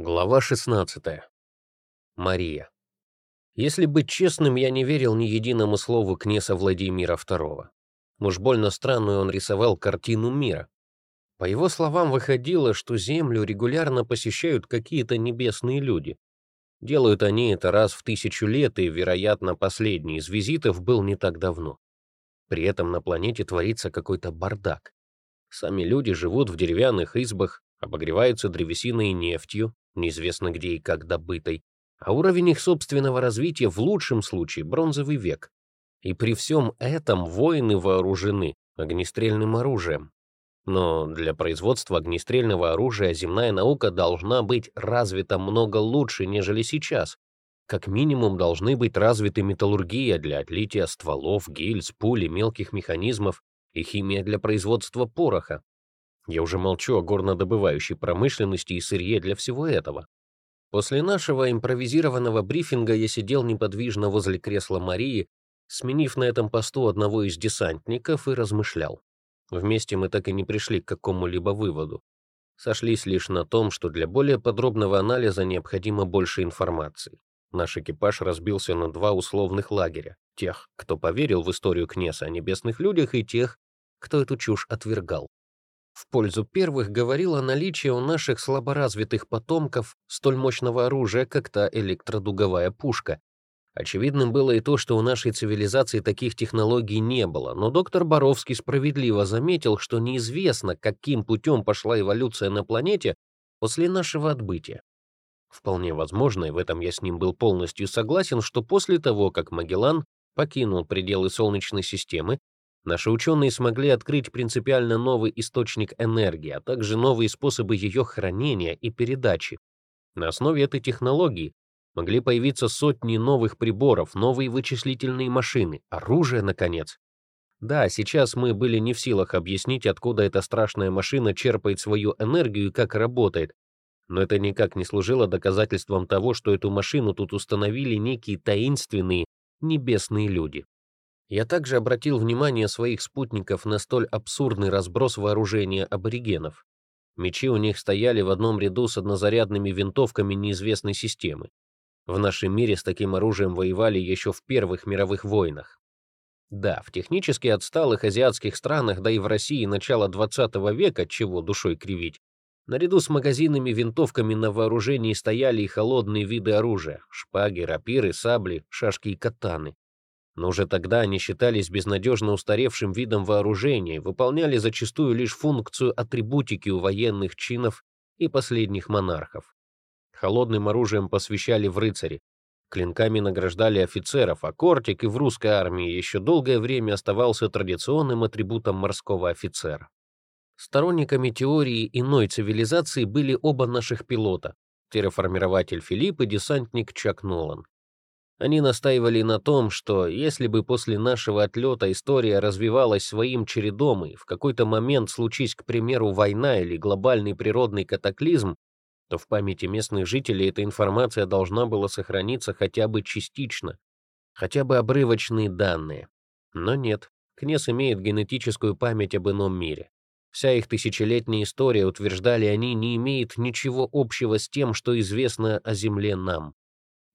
Глава 16. Мария. Если быть честным, я не верил ни единому слову князя Владимира II. Уж больно странную он рисовал картину мира. По его словам, выходило, что Землю регулярно посещают какие-то небесные люди. Делают они это раз в тысячу лет, и, вероятно, последний из визитов был не так давно. При этом на планете творится какой-то бардак. Сами люди живут в деревянных избах, обогреваются древесиной и нефтью, неизвестно где и как добытой, а уровень их собственного развития в лучшем случае бронзовый век. И при всем этом воины вооружены огнестрельным оружием. Но для производства огнестрельного оружия земная наука должна быть развита много лучше, нежели сейчас. Как минимум должны быть развиты металлургия для отлития стволов, гильз, пули, мелких механизмов и химия для производства пороха. Я уже молчу о горнодобывающей промышленности и сырье для всего этого. После нашего импровизированного брифинга я сидел неподвижно возле кресла Марии, сменив на этом посту одного из десантников и размышлял. Вместе мы так и не пришли к какому-либо выводу. Сошлись лишь на том, что для более подробного анализа необходимо больше информации. Наш экипаж разбился на два условных лагеря. Тех, кто поверил в историю Кнеса о небесных людях, и тех, кто эту чушь отвергал. В пользу первых говорило наличие у наших слаборазвитых потомков столь мощного оружия, как та электродуговая пушка. Очевидным было и то, что у нашей цивилизации таких технологий не было, но доктор Боровский справедливо заметил, что неизвестно, каким путем пошла эволюция на планете после нашего отбытия. Вполне возможно, и в этом я с ним был полностью согласен, что после того, как Магеллан покинул пределы Солнечной системы, Наши ученые смогли открыть принципиально новый источник энергии, а также новые способы ее хранения и передачи. На основе этой технологии могли появиться сотни новых приборов, новые вычислительные машины, оружие, наконец. Да, сейчас мы были не в силах объяснить, откуда эта страшная машина черпает свою энергию и как работает, но это никак не служило доказательством того, что эту машину тут установили некие таинственные небесные люди. Я также обратил внимание своих спутников на столь абсурдный разброс вооружения аборигенов. Мечи у них стояли в одном ряду с однозарядными винтовками неизвестной системы. В нашем мире с таким оружием воевали еще в первых мировых войнах. Да, в технически отсталых азиатских странах, да и в России начала 20 века, чего душой кривить, наряду с магазинными винтовками на вооружении стояли и холодные виды оружия — шпаги, рапиры, сабли, шашки и катаны но уже тогда они считались безнадежно устаревшим видом вооружения выполняли зачастую лишь функцию атрибутики у военных чинов и последних монархов. Холодным оружием посвящали в рыцари, клинками награждали офицеров, а кортик и в русской армии еще долгое время оставался традиционным атрибутом морского офицера. Сторонниками теории иной цивилизации были оба наших пилота, терраформирователь Филипп и десантник Чак Нолан. Они настаивали на том, что если бы после нашего отлета история развивалась своим чередом и в какой-то момент случись, к примеру, война или глобальный природный катаклизм, то в памяти местных жителей эта информация должна была сохраниться хотя бы частично, хотя бы обрывочные данные. Но нет, Кнес имеет генетическую память об ином мире. Вся их тысячелетняя история, утверждали они, не имеет ничего общего с тем, что известно о Земле нам.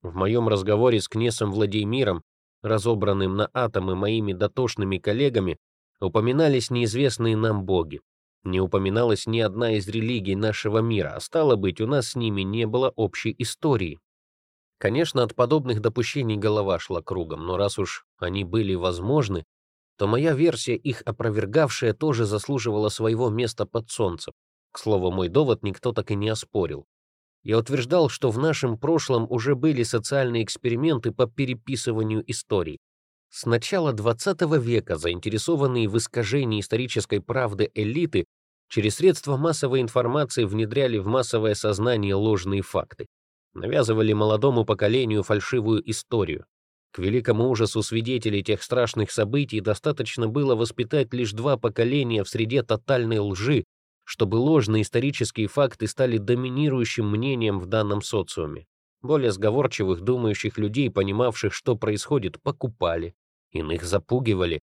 В моем разговоре с князем Владимиром, разобранным на атомы моими дотошными коллегами, упоминались неизвестные нам боги. Не упоминалась ни одна из религий нашего мира, а стало быть, у нас с ними не было общей истории. Конечно, от подобных допущений голова шла кругом, но раз уж они были возможны, то моя версия, их опровергавшая, тоже заслуживала своего места под солнцем. К слову, мой довод никто так и не оспорил. Я утверждал, что в нашем прошлом уже были социальные эксперименты по переписыванию историй. С начала XX века заинтересованные в искажении исторической правды элиты через средства массовой информации внедряли в массовое сознание ложные факты, навязывали молодому поколению фальшивую историю. К великому ужасу свидетелей тех страшных событий достаточно было воспитать лишь два поколения в среде тотальной лжи, чтобы ложные исторические факты стали доминирующим мнением в данном социуме. Более сговорчивых, думающих людей, понимавших, что происходит, покупали, иных запугивали,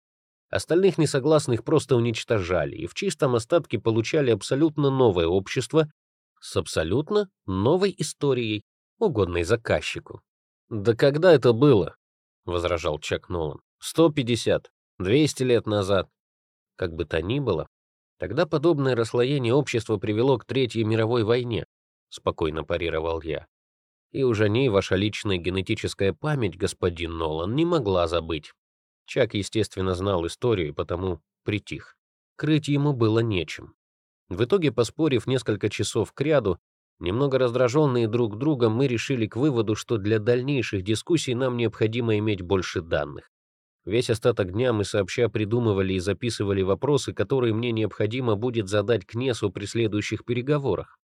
остальных несогласных просто уничтожали и в чистом остатке получали абсолютно новое общество, С абсолютно новой историей, угодной заказчику. «Да когда это было?» — возражал Чак Нолан. «Сто пятьдесят, двести лет назад». Как бы то ни было, тогда подобное расслоение общества привело к Третьей мировой войне, спокойно парировал я. И уже ней ваша личная генетическая память, господин Нолан, не могла забыть. Чак, естественно, знал историю и потому притих. Крыть ему было нечем. В итоге, поспорив несколько часов кряду, немного раздраженные друг другом, мы решили к выводу, что для дальнейших дискуссий нам необходимо иметь больше данных. Весь остаток дня мы сообща придумывали и записывали вопросы, которые мне необходимо будет задать Кнесу при следующих переговорах.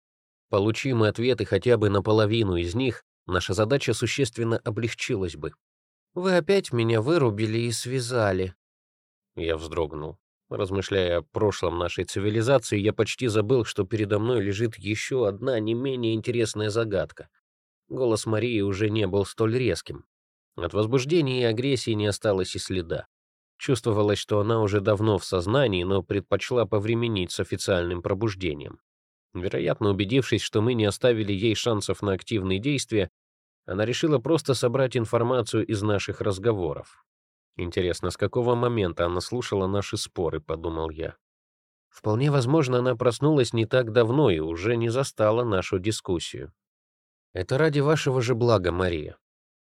Получим мы ответы хотя бы на половину из них, наша задача существенно облегчилась бы. «Вы опять меня вырубили и связали». Я вздрогнул. Размышляя о прошлом нашей цивилизации, я почти забыл, что передо мной лежит еще одна не менее интересная загадка. Голос Марии уже не был столь резким. От возбуждения и агрессии не осталось и следа. Чувствовалось, что она уже давно в сознании, но предпочла повременить с официальным пробуждением. Вероятно, убедившись, что мы не оставили ей шансов на активные действия, она решила просто собрать информацию из наших разговоров. Интересно, с какого момента она слушала наши споры, подумал я. Вполне возможно, она проснулась не так давно и уже не застала нашу дискуссию. «Это ради вашего же блага, Мария», —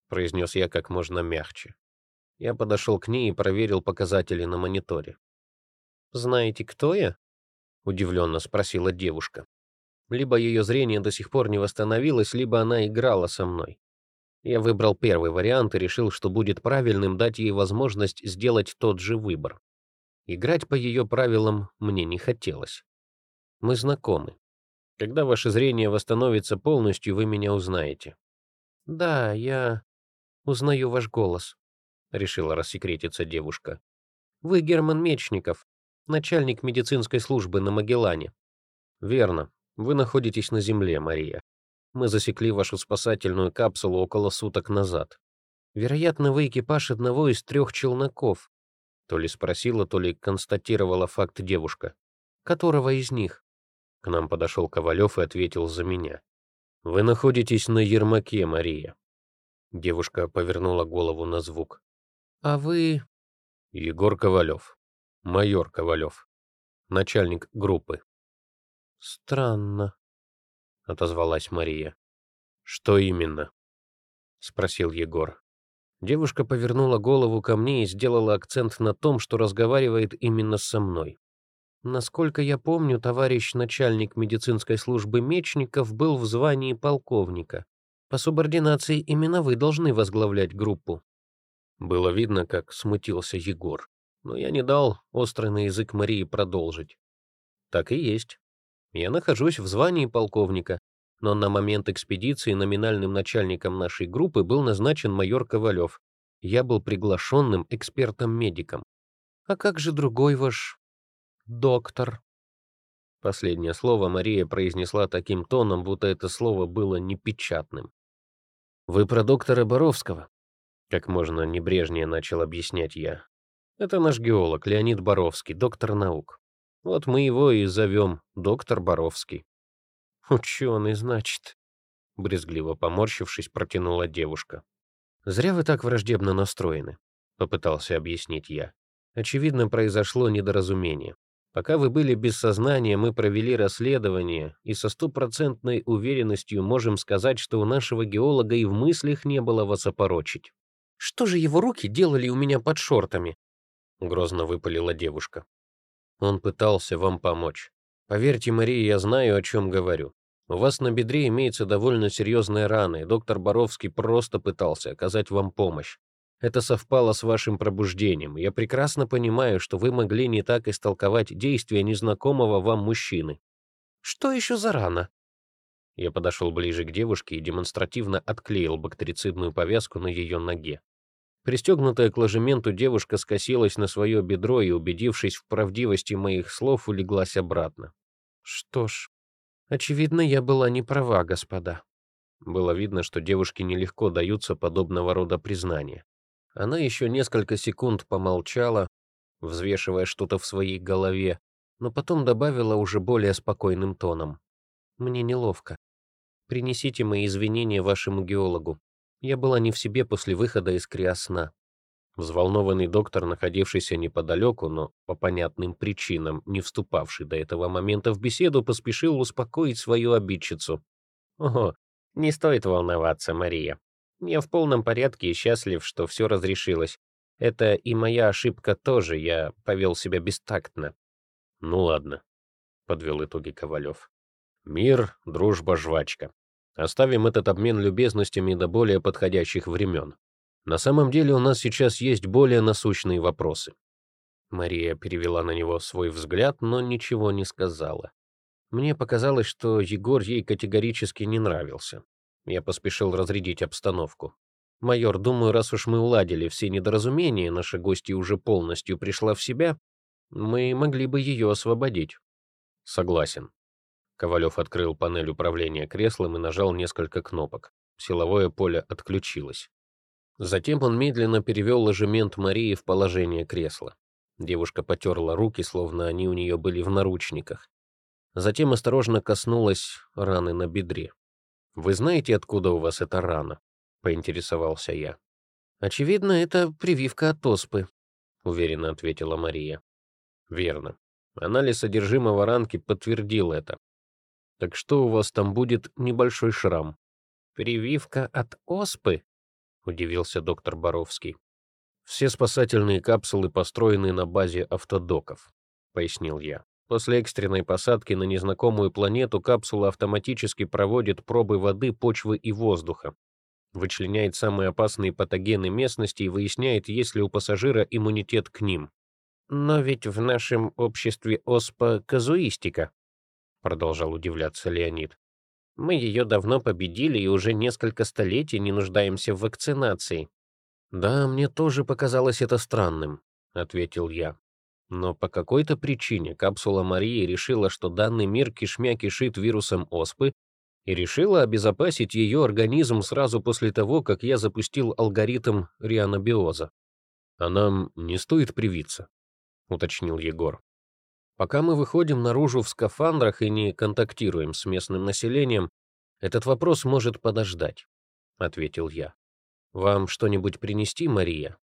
произнес я как можно мягче. Я подошел к ней и проверил показатели на мониторе. «Знаете, кто я?» — удивленно спросила девушка. Либо ее зрение до сих пор не восстановилось, либо она играла со мной. Я выбрал первый вариант и решил, что будет правильным дать ей возможность сделать тот же выбор. Играть по ее правилам мне не хотелось. Мы знакомы. Когда ваше зрение восстановится полностью, вы меня узнаете. Да, я узнаю ваш голос, решила рассекретиться девушка. Вы Герман Мечников, начальник медицинской службы на Магеллане. Верно. Вы находитесь на Земле, Мария. Мы засекли вашу спасательную капсулу около суток назад. Вероятно, вы экипаж одного из трех челноков. То ли спросила, то ли констатировала факт девушка. Которого из них? К нам подошел Ковалев и ответил за меня. Вы находитесь на Ермаке, Мария. Девушка повернула голову на звук. А вы... Егор Ковалев. Майор Ковалев. Начальник группы. Странно отозвалась Мария. Что именно? спросил Егор. Девушка повернула голову ко мне и сделала акцент на том, что разговаривает именно со мной. Насколько я помню, товарищ начальник медицинской службы Мечников был в звании полковника. По субординации именно вы должны возглавлять группу. Было видно, как смутился Егор, но я не дал острый на язык Марии продолжить. Так и есть. Я нахожусь в звании полковника, но на момент экспедиции номинальным начальником нашей группы был назначен майор Ковалев. Я был приглашенным экспертом-медиком. А как же другой ваш доктор? Последнее слово Мария произнесла таким тоном, будто это слово было непечатным. «Вы про доктора Боровского?» Как можно небрежнее начал объяснять я. «Это наш геолог Леонид Боровский, доктор наук. Вот мы его и зовем доктор Боровский. Ученый, значит. Брезгливо поморщившись, протянула девушка. Зря вы так враждебно настроены, попытался объяснить я. Очевидно, произошло недоразумение. Пока вы были без сознания, мы провели расследование, и со стопроцентной уверенностью можем сказать, что у нашего геолога и в мыслях не было вас опорочить. Что же его руки делали у меня под шортами? Грозно выпалила девушка. Он пытался вам помочь. Поверьте, Мария, я знаю, о чем говорю. У вас на бедре имеется довольно серьезная рана, и доктор Боровский просто пытался оказать вам помощь. Это совпало с вашим пробуждением. Я прекрасно понимаю, что вы могли не так истолковать действия незнакомого вам мужчины. Что еще за рана? Я подошел ближе к девушке и демонстративно отклеил бактерицидную повязку на ее ноге. Пристегнутая к ложементу девушка скосилась на свое бедро и, убедившись в правдивости моих слов, улеглась обратно. Что ж, очевидно, я была не права, господа. Было видно, что девушке нелегко даются подобного рода признания. Она еще несколько секунд помолчала, взвешивая что-то в своей голове, но потом добавила уже более спокойным тоном. Мне неловко. Принесите мои извинения вашему геологу. Я была не в себе после выхода из криосна. Взволнованный доктор, находившийся неподалеку, но по понятным причинам не вступавший до этого момента в беседу, поспешил успокоить свою обидчицу. «Ого, не стоит волноваться, Мария. Я в полном порядке и счастлив, что все разрешилось. Это и моя ошибка тоже, я повел себя бестактно». «Ну ладно», — подвел итоги Ковалев. «Мир, дружба, жвачка. Оставим этот обмен любезностями до более подходящих времен. На самом деле у нас сейчас есть более насущные вопросы. Мария перевела на него свой взгляд, но ничего не сказала. Мне показалось, что Егор ей категорически не нравился. Я поспешил разрядить обстановку. «Майор, думаю, раз уж мы уладили все недоразумения, наша гостья уже полностью пришла в себя, мы могли бы ее освободить». «Согласен». Ковалев открыл панель управления креслом и нажал несколько кнопок. Силовое поле отключилось. Затем он медленно перевел ложемент Марии в положение кресла. Девушка потерла руки, словно они у нее были в наручниках. Затем осторожно коснулась раны на бедре. «Вы знаете, откуда у вас эта рана?» — поинтересовался я. «Очевидно, это прививка от оспы», — уверенно ответила Мария. «Верно. Анализ содержимого ранки подтвердил это. Так что у вас там будет небольшой шрам?» «Прививка от оспы?» — удивился доктор Боровский. «Все спасательные капсулы построены на базе автодоков», — пояснил я. После экстренной посадки на незнакомую планету капсула автоматически проводит пробы воды, почвы и воздуха, вычленяет самые опасные патогены местности и выясняет, есть ли у пассажира иммунитет к ним. «Но ведь в нашем обществе ОСПА — казуистика», — продолжал удивляться Леонид. Мы ее давно победили и уже несколько столетий не нуждаемся в вакцинации. Да, мне тоже показалось это странным, ответил я. Но по какой-то причине капсула Марии решила, что данный мир кишмя кишит вирусом оспы, и решила обезопасить ее организм сразу после того, как я запустил алгоритм рианобиоза. «А нам не стоит привиться», — уточнил Егор. Пока мы выходим наружу в скафандрах и не контактируем с местным населением, этот вопрос может подождать, ответил я. Вам что-нибудь принести, Мария?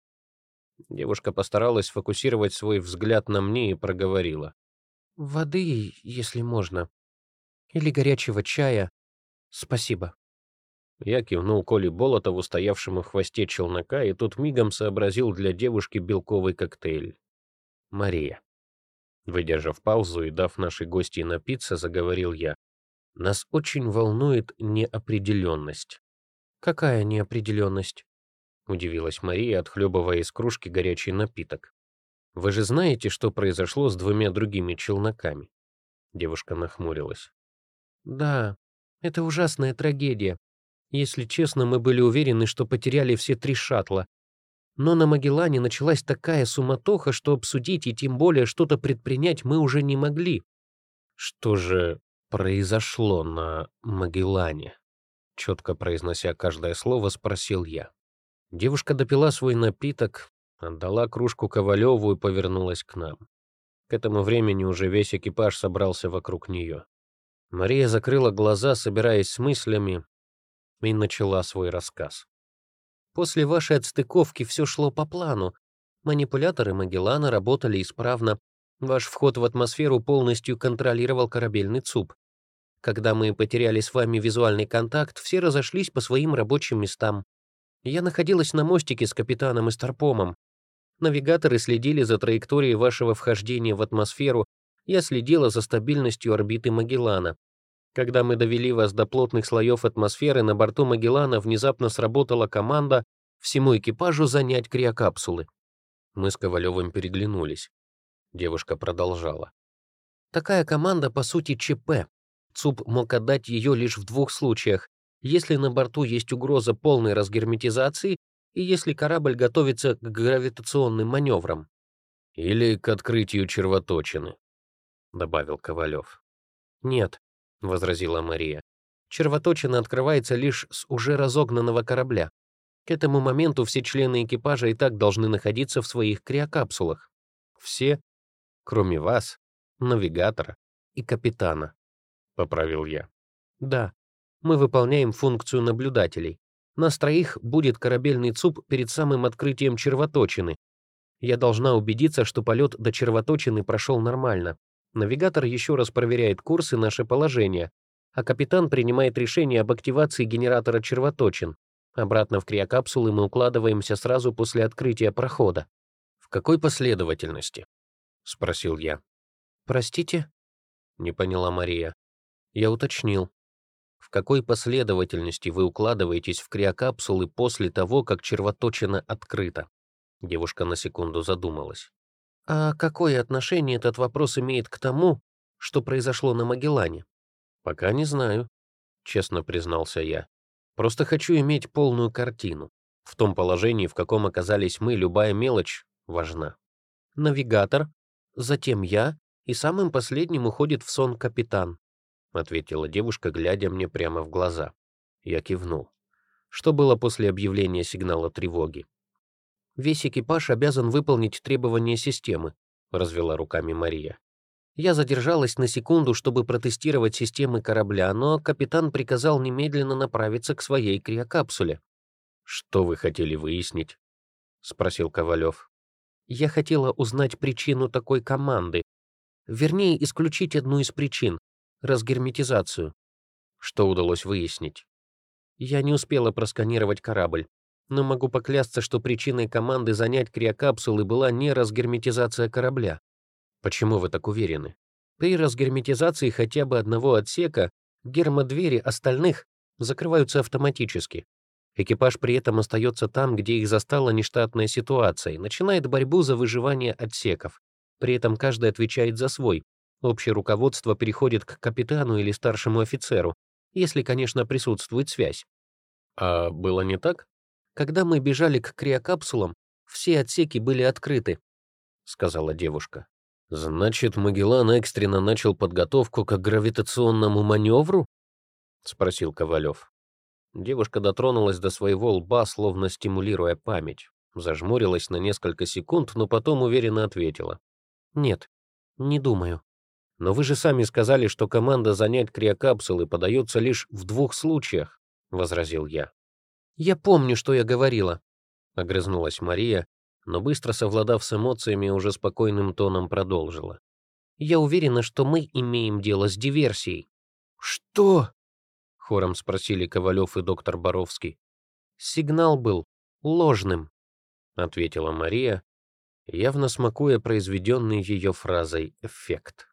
Девушка постаралась фокусировать свой взгляд на мне и проговорила: "Воды, если можно, или горячего чая. Спасибо". Я кивнул Коле Болотову, стоявшему в хвосте челнока, и тут мигом сообразил для девушки белковый коктейль. Мария. Выдержав паузу и дав нашей гости напиться, заговорил я. «Нас очень волнует неопределенность». «Какая неопределенность?» — удивилась Мария, отхлебывая из кружки горячий напиток. «Вы же знаете, что произошло с двумя другими челноками?» Девушка нахмурилась. «Да, это ужасная трагедия. Если честно, мы были уверены, что потеряли все три шаттла, но на Магеллане началась такая суматоха, что обсудить и тем более что-то предпринять мы уже не могли. Что же произошло на Магеллане? Четко произнося каждое слово, спросил я. Девушка допила свой напиток, отдала кружку Ковалеву и повернулась к нам. К этому времени уже весь экипаж собрался вокруг нее. Мария закрыла глаза, собираясь с мыслями, и начала свой рассказ. После вашей отстыковки все шло по плану. Манипуляторы Магеллана работали исправно. Ваш вход в атмосферу полностью контролировал корабельный ЦУП. Когда мы потеряли с вами визуальный контакт, все разошлись по своим рабочим местам. Я находилась на мостике с капитаном и старпомом. Навигаторы следили за траекторией вашего вхождения в атмосферу, я следила за стабильностью орбиты Магеллана. Когда мы довели вас до плотных слоев атмосферы, на борту Магеллана внезапно сработала команда всему экипажу занять криокапсулы. Мы с Ковалевым переглянулись. Девушка продолжала. Такая команда, по сути, ЧП. ЦУП мог отдать ее лишь в двух случаях. Если на борту есть угроза полной разгерметизации и если корабль готовится к гравитационным маневрам. «Или к открытию червоточины», — добавил Ковалев. «Нет, — возразила Мария. «Червоточина открывается лишь с уже разогнанного корабля. К этому моменту все члены экипажа и так должны находиться в своих криокапсулах. Все, кроме вас, навигатора и капитана», — поправил я. Да, мы выполняем функцию наблюдателей. Нас троих будет корабельный ЦУП перед самым открытием червоточины. Я должна убедиться, что полет до червоточины прошел нормально. Навигатор еще раз проверяет курс и наше положение, а капитан принимает решение об активации генератора червоточин. Обратно в криокапсулы мы укладываемся сразу после открытия прохода. «В какой последовательности?» — спросил я. «Простите?» — не поняла Мария. Я уточнил. «В какой последовательности вы укладываетесь в криокапсулы после того, как червоточина открыта?» Девушка на секунду задумалась. «А какое отношение этот вопрос имеет к тому, что произошло на Магеллане?» «Пока не знаю», — честно признался я. «Просто хочу иметь полную картину. В том положении, в каком оказались мы, любая мелочь важна. Навигатор, затем я, и самым последним уходит в сон капитан», — ответила девушка, глядя мне прямо в глаза. Я кивнул. Что было после объявления сигнала тревоги? «Весь экипаж обязан выполнить требования системы», — развела руками Мария. Я задержалась на секунду, чтобы протестировать системы корабля, но капитан приказал немедленно направиться к своей криокапсуле. «Что вы хотели выяснить?» — спросил Ковалев. «Я хотела узнать причину такой команды. Вернее, исключить одну из причин — разгерметизацию. Что удалось выяснить? Я не успела просканировать корабль, но могу поклясться, что причиной команды занять криокапсулы была не разгерметизация корабля. Почему вы так уверены? При разгерметизации хотя бы одного отсека гермодвери остальных закрываются автоматически. Экипаж при этом остается там, где их застала нештатная ситуация, и начинает борьбу за выживание отсеков. При этом каждый отвечает за свой. Общее руководство переходит к капитану или старшему офицеру, если, конечно, присутствует связь. А было не так? Когда мы бежали к криокапсулам, все отсеки были открыты, — сказала девушка. «Значит, Магеллан экстренно начал подготовку к гравитационному маневру?» — спросил Ковалев. Девушка дотронулась до своего лба, словно стимулируя память. Зажмурилась на несколько секунд, но потом уверенно ответила. «Нет, не думаю. Но вы же сами сказали, что команда занять криокапсулы подается лишь в двух случаях», — возразил я. «Я помню, что я говорила», — огрызнулась Мария, но быстро совладав с эмоциями, уже спокойным тоном продолжила. «Я уверена, что мы имеем дело с диверсией». «Что?» — хором спросили Ковалев и доктор Боровский. «Сигнал был ложным», — ответила Мария, явно смакуя произведенный ее фразой эффект.